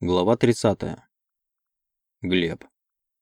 Глава 30. Глеб.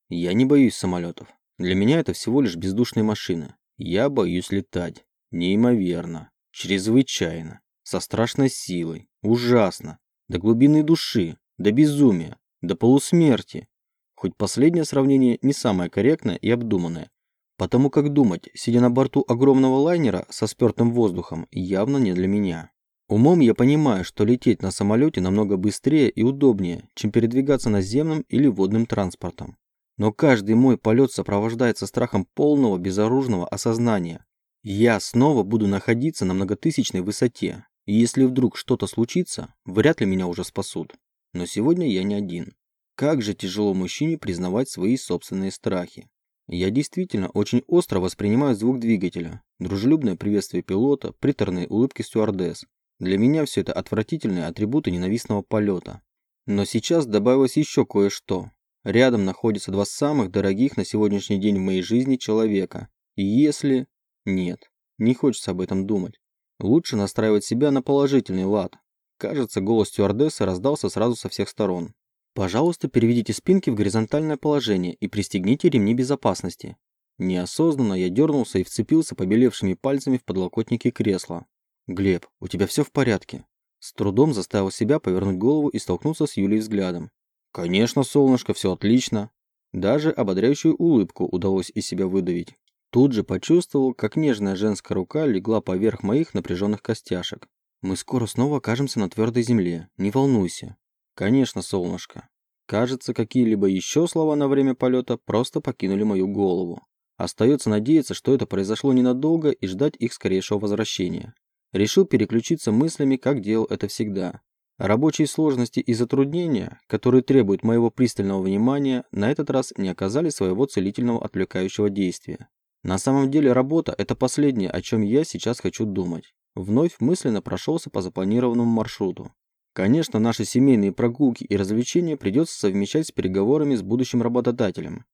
Я не боюсь самолетов. Для меня это всего лишь бездушные машины. Я боюсь летать. Неимоверно. Чрезвычайно. Со страшной силой. Ужасно. До глубины души. До безумия. До полусмерти. Хоть последнее сравнение не самое корректное и обдуманное. Потому как думать, сидя на борту огромного лайнера со спертым воздухом, явно не для меня. Умом я понимаю, что лететь на самолете намного быстрее и удобнее, чем передвигаться наземным или водным транспортом. Но каждый мой полет сопровождается страхом полного безоружного осознания. Я снова буду находиться на многотысячной высоте, и если вдруг что-то случится, вряд ли меня уже спасут. Но сегодня я не один. Как же тяжело мужчине признавать свои собственные страхи. Я действительно очень остро воспринимаю звук двигателя, дружелюбное приветствие пилота, приторные улыбки стюардесс, для меня все это отвратительные атрибуты ненавистного полета. Но сейчас добавилось еще кое-что. Рядом находятся два самых дорогих на сегодняшний день в моей жизни человека. И если... Нет, не хочется об этом думать. Лучше настраивать себя на положительный лад. Кажется, голос стюардессы раздался сразу со всех сторон. Пожалуйста, переведите спинки в горизонтальное положение и пристегните ремни безопасности. Неосознанно я дернулся и вцепился побелевшими пальцами в подлокотники кресла. «Глеб, у тебя все в порядке?» С трудом заставил себя повернуть голову и столкнуться с Юлей взглядом. «Конечно, солнышко, все отлично». Даже ободряющую улыбку удалось из себя выдавить. Тут же почувствовал, как нежная женская рука легла поверх моих напряженных костяшек. «Мы скоро снова окажемся на твердой земле. Не волнуйся». «Конечно, солнышко». Кажется, какие-либо еще слова на время полета просто покинули мою голову. Остается надеяться, что это произошло ненадолго и ждать их скорейшего возвращения. Решил переключиться мыслями, как делал это всегда. Рабочие сложности и затруднения, которые требуют моего пристального внимания, на этот раз не оказали своего целительного отвлекающего действия. На самом деле работа – это последнее, о чем я сейчас хочу думать. Вновь мысленно прошелся по запланированному маршруту. Конечно, наши семейные прогулки и развлечения придется совмещать с переговорами с будущим работодателем.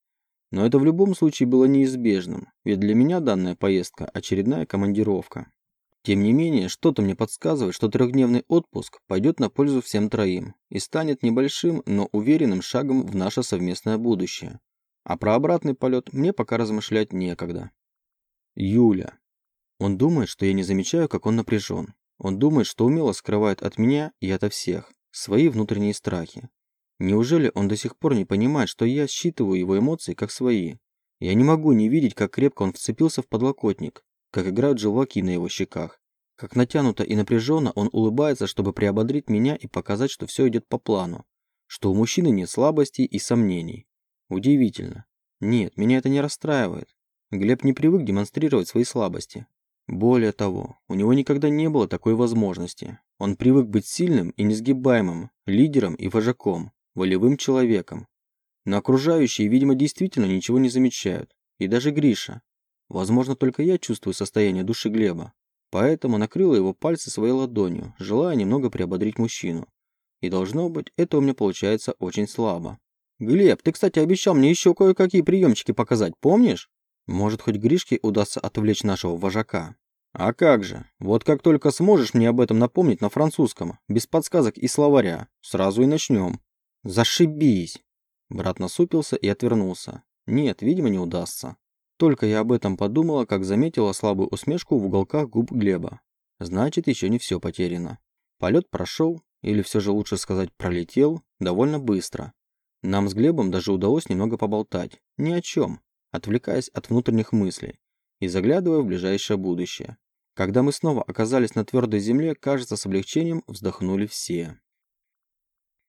Но это в любом случае было неизбежным, ведь для меня данная поездка – очередная командировка. Тем не менее, что-то мне подсказывает, что трехдневный отпуск пойдет на пользу всем троим и станет небольшим, но уверенным шагом в наше совместное будущее. А про обратный полет мне пока размышлять некогда. Юля. Он думает, что я не замечаю, как он напряжен. Он думает, что умело скрывает от меня и ото всех свои внутренние страхи. Неужели он до сих пор не понимает, что я считываю его эмоции как свои? Я не могу не видеть, как крепко он вцепился в подлокотник, как играют желваки на его щеках, как натянуто и напряженно он улыбается, чтобы приободрить меня и показать, что все идет по плану, что у мужчины нет слабостей и сомнений. Удивительно. Нет, меня это не расстраивает. Глеб не привык демонстрировать свои слабости. Более того, у него никогда не было такой возможности. Он привык быть сильным и несгибаемым, лидером и вожаком, волевым человеком. Но окружающие, видимо, действительно ничего не замечают. И даже Гриша, Возможно, только я чувствую состояние души Глеба. Поэтому накрыла его пальцы своей ладонью, желая немного приободрить мужчину. И должно быть, это у меня получается очень слабо. «Глеб, ты, кстати, обещал мне еще кое-какие приемчики показать, помнишь? Может, хоть Гришке удастся отвлечь нашего вожака?» «А как же? Вот как только сможешь мне об этом напомнить на французском, без подсказок и словаря, сразу и начнем». «Зашибись!» Брат насупился и отвернулся. «Нет, видимо, не удастся». Только я об этом подумала, как заметила слабую усмешку в уголках губ Глеба. Значит, еще не все потеряно. Полет прошел, или все же лучше сказать пролетел, довольно быстро. Нам с Глебом даже удалось немного поболтать. Ни о чем, отвлекаясь от внутренних мыслей и заглядывая в ближайшее будущее. Когда мы снова оказались на твердой земле, кажется, с облегчением вздохнули все.